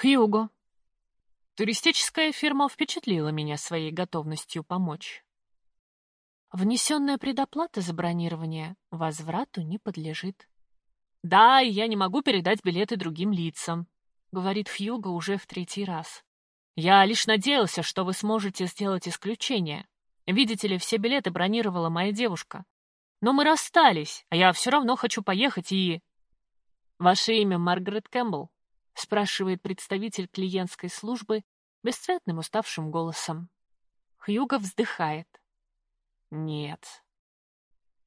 Хьюго. Туристическая фирма впечатлила меня своей готовностью помочь. Внесенная предоплата за бронирование возврату не подлежит. «Да, я не могу передать билеты другим лицам», — говорит Хьюго уже в третий раз. «Я лишь надеялся, что вы сможете сделать исключение. Видите ли, все билеты бронировала моя девушка. Но мы расстались, а я все равно хочу поехать и...» «Ваше имя Маргарет Кэмпбелл?» — спрашивает представитель клиентской службы бесцветным уставшим голосом. Хьюго вздыхает. «Нет».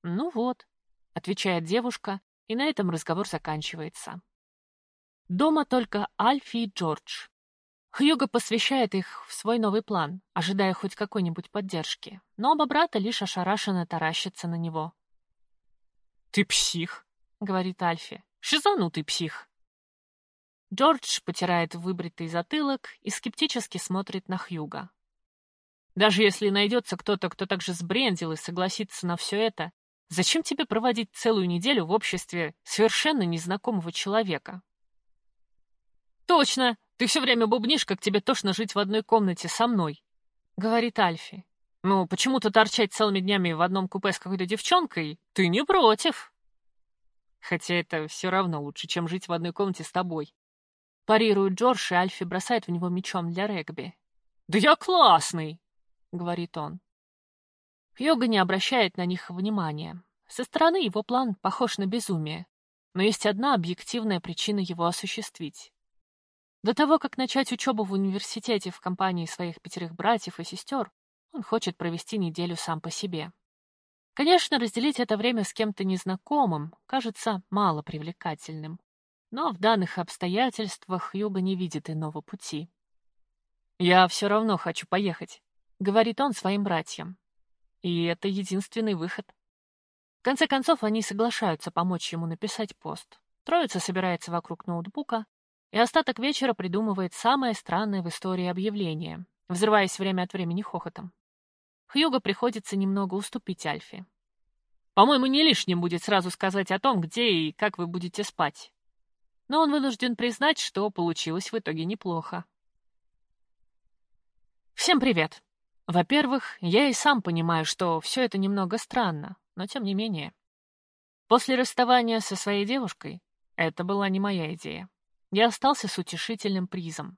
«Ну вот», — отвечает девушка, и на этом разговор заканчивается. Дома только Альфи и Джордж. Хьюго посвящает их в свой новый план, ожидая хоть какой-нибудь поддержки, но оба брата лишь ошарашенно таращатся на него. «Ты псих», — говорит Альфи. «Шизанутый псих». Джордж потирает выбритый затылок и скептически смотрит на Хьюга. Даже если найдется кто-то, кто также сбрендил и согласится на все это, зачем тебе проводить целую неделю в обществе совершенно незнакомого человека? Точно! Ты все время бубнишь, как тебе тошно жить в одной комнате со мной, — говорит Альфи. Ну, почему-то торчать целыми днями в одном купе с какой-то девчонкой ты не против. Хотя это все равно лучше, чем жить в одной комнате с тобой. Парирует Джордж, и Альфи бросает в него мечом для регби. «Да я классный!» — говорит он. Йога не обращает на них внимания. Со стороны его план похож на безумие, но есть одна объективная причина его осуществить. До того, как начать учебу в университете в компании своих пятерых братьев и сестер, он хочет провести неделю сам по себе. Конечно, разделить это время с кем-то незнакомым кажется мало привлекательным, но в данных обстоятельствах Юга не видит иного пути. «Я все равно хочу поехать», — говорит он своим братьям. И это единственный выход. В конце концов, они соглашаются помочь ему написать пост. Троица собирается вокруг ноутбука, и остаток вечера придумывает самое странное в истории объявление, взрываясь время от времени хохотом. Хьюго приходится немного уступить Альфе. «По-моему, не лишним будет сразу сказать о том, где и как вы будете спать». Но он вынужден признать, что получилось в итоге неплохо. Всем привет! Во-первых, я и сам понимаю, что все это немного странно, но тем не менее. После расставания со своей девушкой это была не моя идея. Я остался с утешительным призом.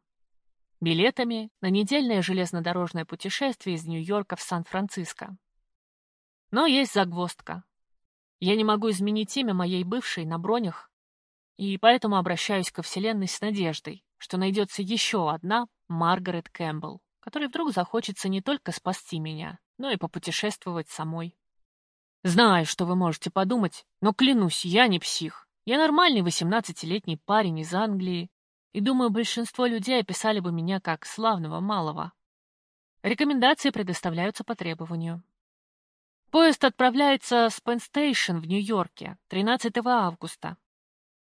Билетами на недельное железнодорожное путешествие из Нью-Йорка в Сан-Франциско. Но есть загвоздка. Я не могу изменить имя моей бывшей на бронях, и поэтому обращаюсь ко Вселенной с надеждой, что найдется еще одна Маргарет Кэмпбелл которой вдруг захочется не только спасти меня, но и попутешествовать самой. Знаю, что вы можете подумать, но клянусь, я не псих. Я нормальный восемнадцатилетний парень из Англии, и думаю, большинство людей описали бы меня как славного малого. Рекомендации предоставляются по требованию. Поезд отправляется с Пенн-Стейшн в Нью-Йорке 13 августа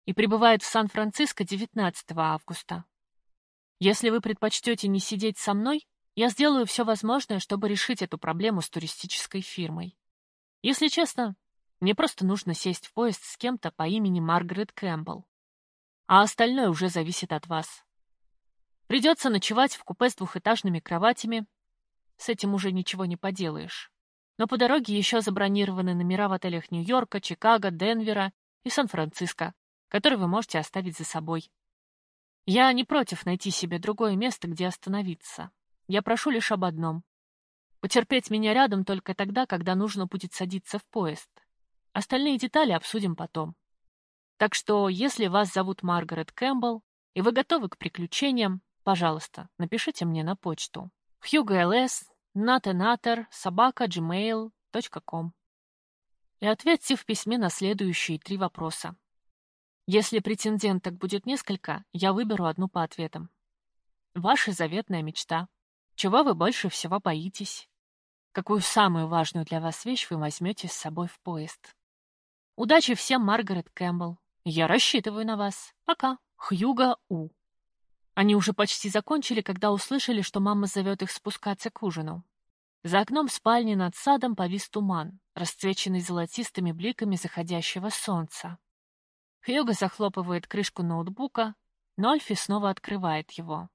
и прибывает в Сан-Франциско 19 августа. Если вы предпочтете не сидеть со мной, я сделаю все возможное, чтобы решить эту проблему с туристической фирмой. Если честно, мне просто нужно сесть в поезд с кем-то по имени Маргарет Кэмпбелл. А остальное уже зависит от вас. Придется ночевать в купе с двухэтажными кроватями. С этим уже ничего не поделаешь. Но по дороге еще забронированы номера в отелях Нью-Йорка, Чикаго, Денвера и Сан-Франциско, которые вы можете оставить за собой. Я не против найти себе другое место, где остановиться. Я прошу лишь об одном. Потерпеть меня рядом только тогда, когда нужно будет садиться в поезд. Остальные детали обсудим потом. Так что, если вас зовут Маргарет Кэмпбелл, и вы готовы к приключениям, пожалуйста, напишите мне на почту. hugals natenater и ответьте в письме на следующие три вопроса. Если претенденток будет несколько, я выберу одну по ответам. Ваша заветная мечта. Чего вы больше всего боитесь? Какую самую важную для вас вещь вы возьмете с собой в поезд? Удачи всем, Маргарет Кэмпбелл. Я рассчитываю на вас. Пока. Хьюга У. Они уже почти закончили, когда услышали, что мама зовет их спускаться к ужину. За окном спальни над садом повис туман, расцвеченный золотистыми бликами заходящего солнца. Хьюго захлопывает крышку ноутбука но Альфи снова открывает его.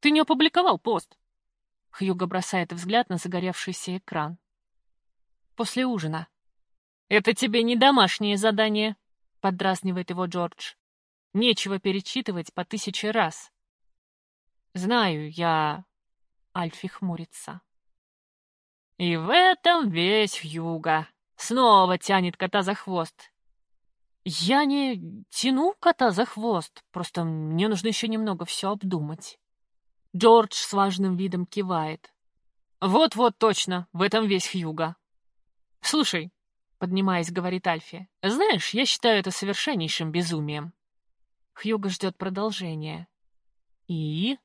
«Ты не опубликовал пост!» Хьюго бросает взгляд на загоревшийся экран. «После ужина». «Это тебе не домашнее задание», — поддразнивает его Джордж. «Нечего перечитывать по тысяче раз». «Знаю, я...» Альфи хмурится. И в этом весь Хьюга. Снова тянет кота за хвост. Я не тяну кота за хвост, просто мне нужно еще немного все обдумать. Джордж с важным видом кивает. Вот-вот точно, в этом весь Хьюга. Слушай, поднимаясь, говорит Альфи, знаешь, я считаю это совершеннейшим безумием. Хьюга ждет продолжения. И?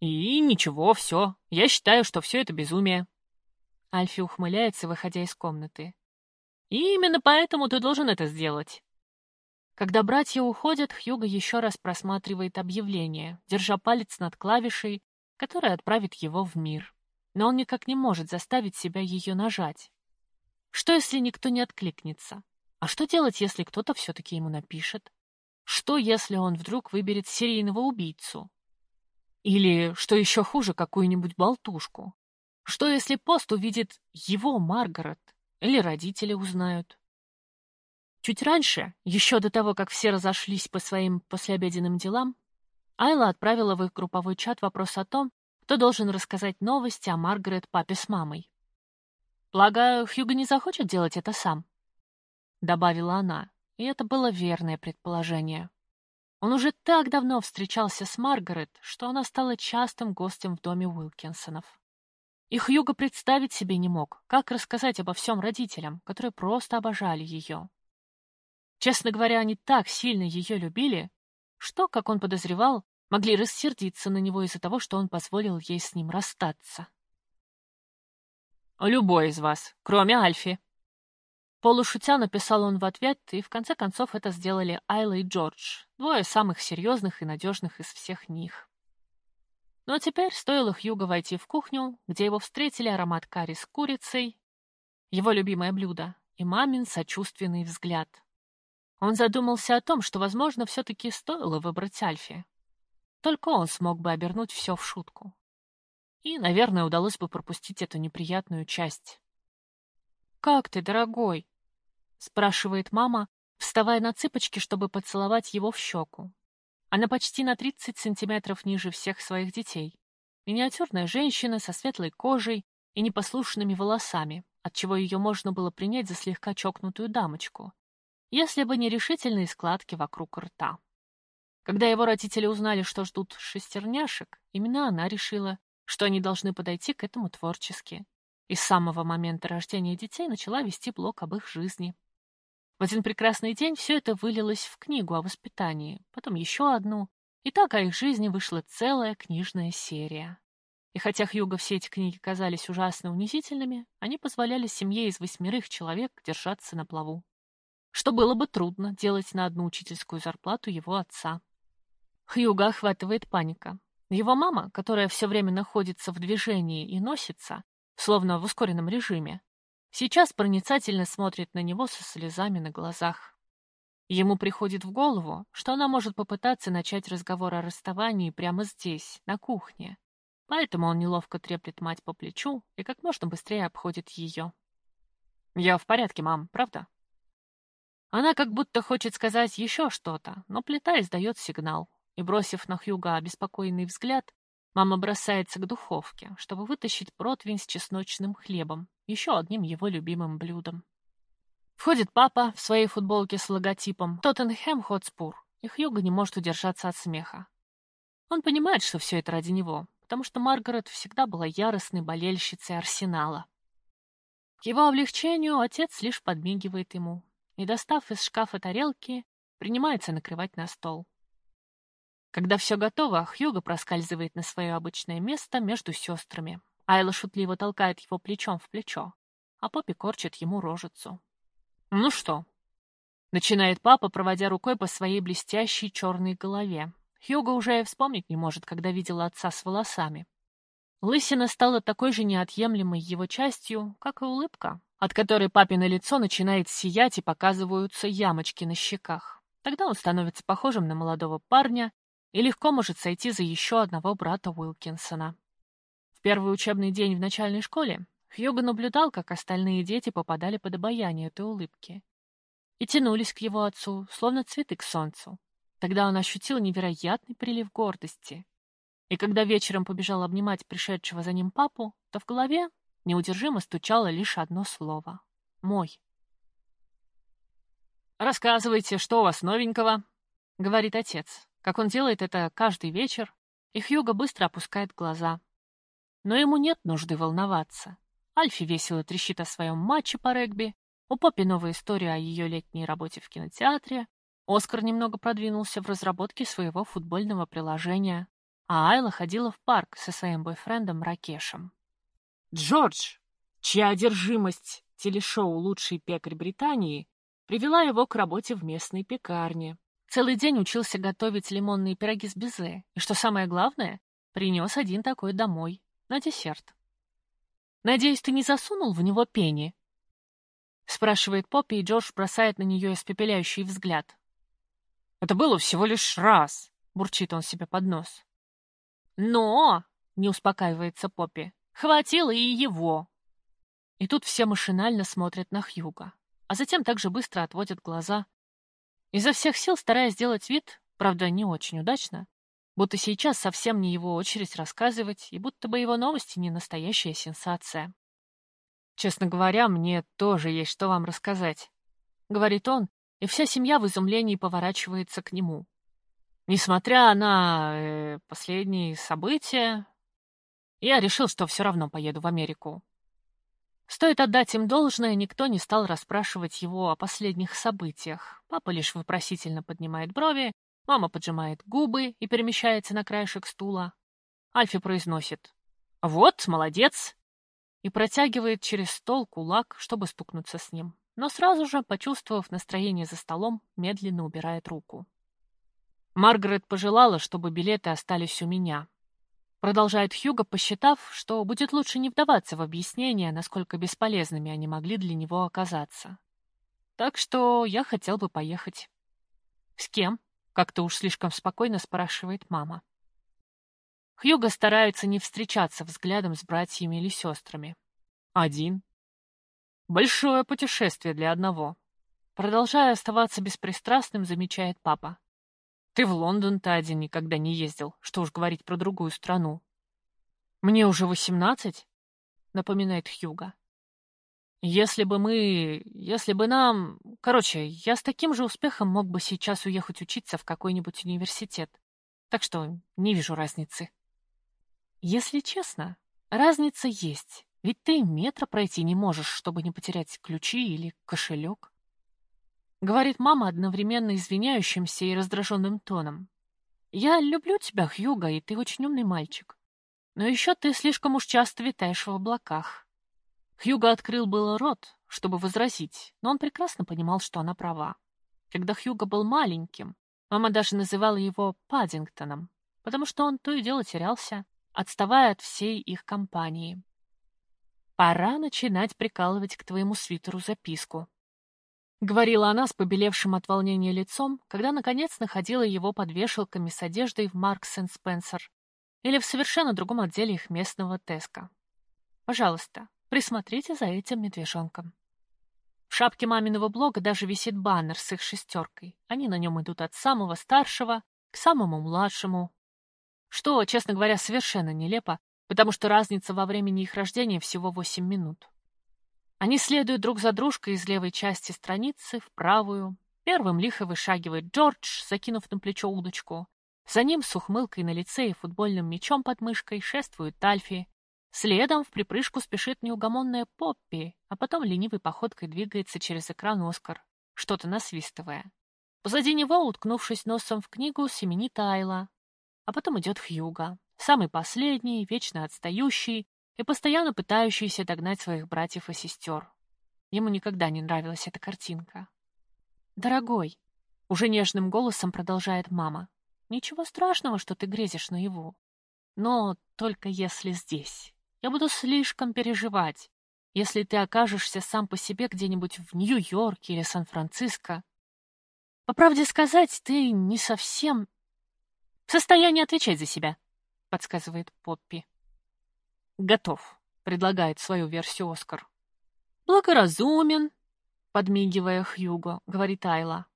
И ничего, все. Я считаю, что все это безумие. Альфи ухмыляется, выходя из комнаты. И именно поэтому ты должен это сделать. Когда братья уходят, Хьюго еще раз просматривает объявление, держа палец над клавишей, которая отправит его в мир. Но он никак не может заставить себя ее нажать. Что, если никто не откликнется? А что делать, если кто-то все-таки ему напишет? Что, если он вдруг выберет серийного убийцу? Или, что еще хуже, какую-нибудь болтушку? Что, если пост увидит его Маргарет? Или родители узнают? Чуть раньше, еще до того, как все разошлись по своим послеобеденным делам, Айла отправила в их групповой чат вопрос о том, кто должен рассказать новости о Маргарет папе с мамой. «Полагаю, Хьюго не захочет делать это сам», — добавила она, и это было верное предположение. Он уже так давно встречался с Маргарет, что она стала частым гостем в доме Уилкинсонов. И Хьюго представить себе не мог, как рассказать обо всем родителям, которые просто обожали ее. Честно говоря, они так сильно ее любили, что, как он подозревал, могли рассердиться на него из-за того, что он позволил ей с ним расстаться. «Любой из вас, кроме Альфи», Полушутя написал он в ответ, и в конце концов это сделали Айла и Джордж, двое самых серьезных и надежных из всех них. Но теперь стоило Хьюго войти в кухню, где его встретили аромат карри с курицей, его любимое блюдо, и мамин сочувственный взгляд. Он задумался о том, что, возможно, все-таки стоило выбрать Альфи. Только он смог бы обернуть все в шутку. И, наверное, удалось бы пропустить эту неприятную часть. «Как ты, дорогой?» — спрашивает мама, вставая на цыпочки, чтобы поцеловать его в щеку. Она почти на 30 сантиметров ниже всех своих детей. Миниатюрная женщина со светлой кожей и непослушными волосами, отчего ее можно было принять за слегка чокнутую дамочку, если бы не решительные складки вокруг рта. Когда его родители узнали, что ждут шестерняшек, именно она решила, что они должны подойти к этому творчески. И с самого момента рождения детей начала вести блог об их жизни. В один прекрасный день все это вылилось в книгу о воспитании, потом еще одну, и так о их жизни вышла целая книжная серия. И хотя Хьюго все эти книги казались ужасно унизительными, они позволяли семье из восьмерых человек держаться на плаву. Что было бы трудно делать на одну учительскую зарплату его отца. Хьюга охватывает паника. Его мама, которая все время находится в движении и носится, словно в ускоренном режиме, Сейчас проницательно смотрит на него со слезами на глазах. Ему приходит в голову, что она может попытаться начать разговор о расставании прямо здесь, на кухне. Поэтому он неловко треплет мать по плечу и как можно быстрее обходит ее. «Я в порядке, мам, правда?» Она как будто хочет сказать еще что-то, но плита издает сигнал, и, бросив на Хьюга обеспокоенный взгляд, Мама бросается к духовке, чтобы вытащить противень с чесночным хлебом, еще одним его любимым блюдом. Входит папа в своей футболке с логотипом «Тоттенхэм Хотспур», и Хьюго не может удержаться от смеха. Он понимает, что все это ради него, потому что Маргарет всегда была яростной болельщицей Арсенала. К его облегчению отец лишь подмигивает ему и, достав из шкафа тарелки, принимается накрывать на стол. Когда все готово, Хьюго проскальзывает на свое обычное место между сестрами. Айла шутливо толкает его плечом в плечо, а Поппи корчит ему рожицу. «Ну что?» Начинает папа, проводя рукой по своей блестящей черной голове. Хьюго уже вспомнить не может, когда видела отца с волосами. Лысина стала такой же неотъемлемой его частью, как и улыбка, от которой папино лицо начинает сиять и показываются ямочки на щеках. Тогда он становится похожим на молодого парня, и легко может сойти за еще одного брата Уилкинсона. В первый учебный день в начальной школе Хьюго наблюдал, как остальные дети попадали под обаяние этой улыбки и тянулись к его отцу, словно цветы к солнцу. Тогда он ощутил невероятный прилив гордости. И когда вечером побежал обнимать пришедшего за ним папу, то в голове неудержимо стучало лишь одно слово — «мой». «Рассказывайте, что у вас новенького?» — говорит отец. Как он делает это каждый вечер, и Хьюго быстро опускает глаза. Но ему нет нужды волноваться. Альфи весело трещит о своем матче по регби, у Поппи новая история о ее летней работе в кинотеатре, Оскар немного продвинулся в разработке своего футбольного приложения, а Айла ходила в парк со своим бойфрендом Ракешем. Джордж, чья одержимость телешоу «Лучший пекарь Британии» привела его к работе в местной пекарне. Целый день учился готовить лимонные пироги с безе, и, что самое главное, принес один такой домой, на десерт. «Надеюсь, ты не засунул в него пени?» Спрашивает Поппи, и Джордж бросает на нее испепеляющий взгляд. «Это было всего лишь раз», — бурчит он себе под нос. «Но!» — не успокаивается Поппи. «Хватило и его!» И тут все машинально смотрят на Хьюга, а затем также быстро отводят глаза. Изо всех сил стараясь сделать вид, правда, не очень удачно, будто сейчас совсем не его очередь рассказывать, и будто бы его новости не настоящая сенсация. «Честно говоря, мне тоже есть что вам рассказать», — говорит он, и вся семья в изумлении поворачивается к нему. Несмотря на э, последние события, я решил, что все равно поеду в Америку. Стоит отдать им должное, никто не стал расспрашивать его о последних событиях. Папа лишь вопросительно поднимает брови, мама поджимает губы и перемещается на краешек стула. Альфи произносит «Вот, молодец!» и протягивает через стол кулак, чтобы стукнуться с ним. Но сразу же, почувствовав настроение за столом, медленно убирает руку. Маргарет пожелала, чтобы билеты остались у меня. Продолжает Хьюго, посчитав, что будет лучше не вдаваться в объяснение, насколько бесполезными они могли для него оказаться. Так что я хотел бы поехать. С кем? Как-то уж слишком спокойно спрашивает мама. Хьюго старается не встречаться взглядом с братьями или сестрами. Один. Большое путешествие для одного. Продолжая оставаться беспристрастным, замечает папа. Ты в Лондон-то один никогда не ездил, что уж говорить про другую страну. Мне уже восемнадцать, напоминает Хьюга. Если бы мы... Если бы нам... Короче, я с таким же успехом мог бы сейчас уехать учиться в какой-нибудь университет. Так что не вижу разницы. Если честно, разница есть. Ведь ты метра пройти не можешь, чтобы не потерять ключи или кошелек. — говорит мама одновременно извиняющимся и раздраженным тоном. «Я люблю тебя, Хьюга, и ты очень умный мальчик. Но еще ты слишком уж часто витаешь в облаках». Хьюга открыл было рот, чтобы возразить, но он прекрасно понимал, что она права. Когда Хьюга был маленьким, мама даже называла его Паддингтоном, потому что он то и дело терялся, отставая от всей их компании. «Пора начинать прикалывать к твоему свитеру записку», — говорила она с побелевшим от волнения лицом, когда, наконец, находила его под вешалками с одеждой в Маркс энд Спенсер или в совершенно другом отделе их местного Теска. «Пожалуйста, присмотрите за этим медвежонком». В шапке маминого блога даже висит баннер с их шестеркой. Они на нем идут от самого старшего к самому младшему. Что, честно говоря, совершенно нелепо, потому что разница во времени их рождения всего восемь минут. Они следуют друг за дружкой из левой части страницы в правую. Первым лихо вышагивает Джордж, закинув на плечо удочку. За ним с ухмылкой на лице и футбольным мячом под мышкой шествует Тальфи. Следом в припрыжку спешит неугомонная Поппи, а потом ленивой походкой двигается через экран Оскар, что-то насвистывая. Позади него, уткнувшись носом в книгу, семенит Айла. А потом идет Хьюга, самый последний, вечно отстающий, и постоянно пытающийся догнать своих братьев и сестер. Ему никогда не нравилась эта картинка. «Дорогой», — уже нежным голосом продолжает мама, «ничего страшного, что ты грезишь наяву. Но только если здесь. Я буду слишком переживать, если ты окажешься сам по себе где-нибудь в Нью-Йорке или Сан-Франциско. По правде сказать, ты не совсем В состоянии отвечать за себя, подсказывает Поппи. Готов, предлагает свою версию Оскар. Благоразумен, подмигивая Хьюго, говорит Айла.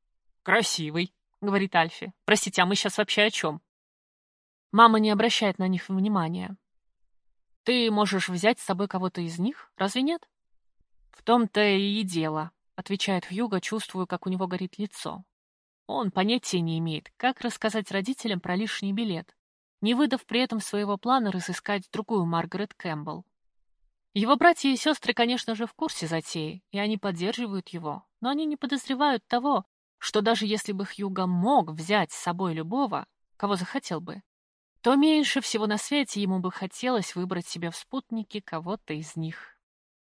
Красивый, говорит Альфи. Простите, а мы сейчас вообще о чем? Мама не обращает на них внимания. Ты можешь взять с собой кого-то из них, разве нет? В том-то и дело, отвечает Хьюго, чувствуя, как у него горит лицо. Он понятия не имеет, как рассказать родителям про лишний билет, не выдав при этом своего плана разыскать другую Маргарет Кэмпбелл. Его братья и сестры, конечно же, в курсе затеи, и они поддерживают его, но они не подозревают того, что даже если бы Хьюго мог взять с собой любого, кого захотел бы, то меньше всего на свете ему бы хотелось выбрать себе в спутнике кого-то из них.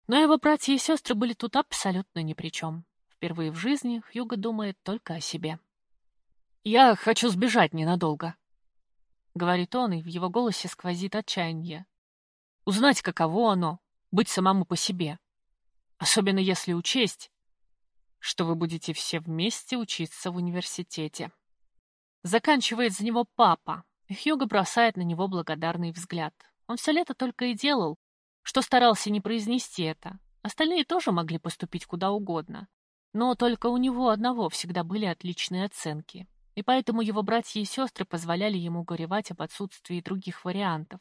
Но его братья и сестры были тут абсолютно ни при чем. Впервые в жизни Хьюго думает только о себе. «Я хочу сбежать ненадолго», — говорит он, и в его голосе сквозит отчаяние. «Узнать, каково оно — быть самому по себе. Особенно если учесть, что вы будете все вместе учиться в университете». Заканчивает за него папа, Хьюго бросает на него благодарный взгляд. Он все лето только и делал, что старался не произнести это. Остальные тоже могли поступить куда угодно. Но только у него одного всегда были отличные оценки. И поэтому его братья и сестры позволяли ему горевать об отсутствии других вариантов.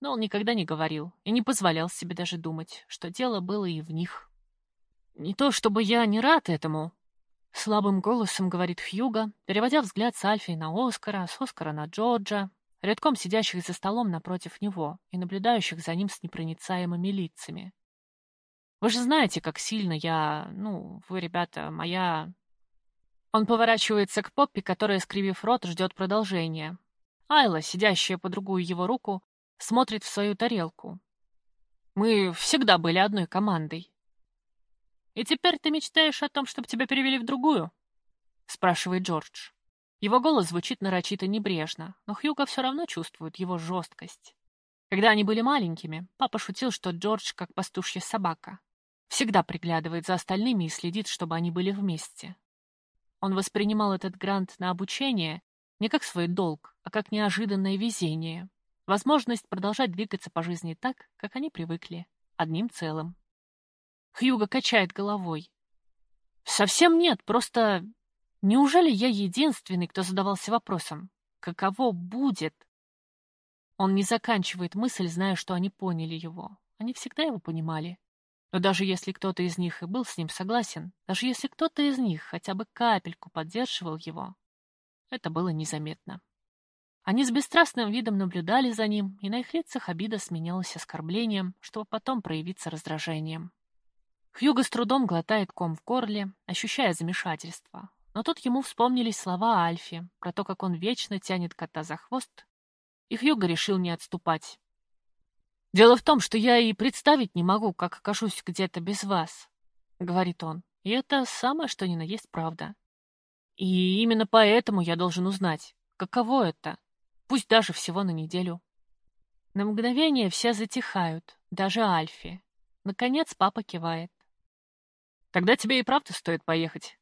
Но он никогда не говорил и не позволял себе даже думать, что дело было и в них. Не то чтобы я не рад этому, Слабым голосом говорит Хьюга, переводя взгляд с Альфи на Оскара, с Оскара на Джорджа, редком сидящих за столом напротив него и наблюдающих за ним с непроницаемыми лицами. Вы же знаете, как сильно я... Ну, вы, ребята, моя... Он поворачивается к Поппи, которая, скривив рот, ждет продолжения. Айла, сидящая по другую его руку, смотрит в свою тарелку. Мы всегда были одной командой. «И теперь ты мечтаешь о том, чтобы тебя перевели в другую?» — спрашивает Джордж. Его голос звучит нарочито небрежно, но Хьюго все равно чувствует его жесткость. Когда они были маленькими, папа шутил, что Джордж как пастушья собака. Всегда приглядывает за остальными и следит, чтобы они были вместе. Он воспринимал этот грант на обучение не как свой долг, а как неожиданное везение. Возможность продолжать двигаться по жизни так, как они привыкли, одним целым. Хьюго качает головой. Совсем нет, просто... Неужели я единственный, кто задавался вопросом, каково будет? Он не заканчивает мысль, зная, что они поняли его. Они всегда его понимали. Но даже если кто-то из них и был с ним согласен, даже если кто-то из них хотя бы капельку поддерживал его, это было незаметно. Они с бесстрастным видом наблюдали за ним, и на их лицах обида сменялась оскорблением, чтобы потом проявиться раздражением. Хьюго с трудом глотает ком в горле, ощущая замешательство. Но тут ему вспомнились слова Альфи про то, как он вечно тянет кота за хвост, и Хьюго решил не отступать. «Дело в том, что я и представить не могу, как окажусь где-то без вас», — говорит он. «И это самое, что ни на есть правда. И именно поэтому я должен узнать, каково это, пусть даже всего на неделю». На мгновение все затихают, даже Альфи. Наконец папа кивает. Тогда тебе и правда стоит поехать.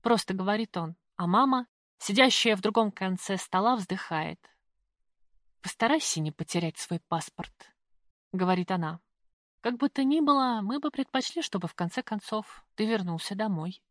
Просто говорит он, а мама, сидящая в другом конце стола, вздыхает. Постарайся не потерять свой паспорт, говорит она. Как бы то ни было, мы бы предпочли, чтобы в конце концов ты вернулся домой.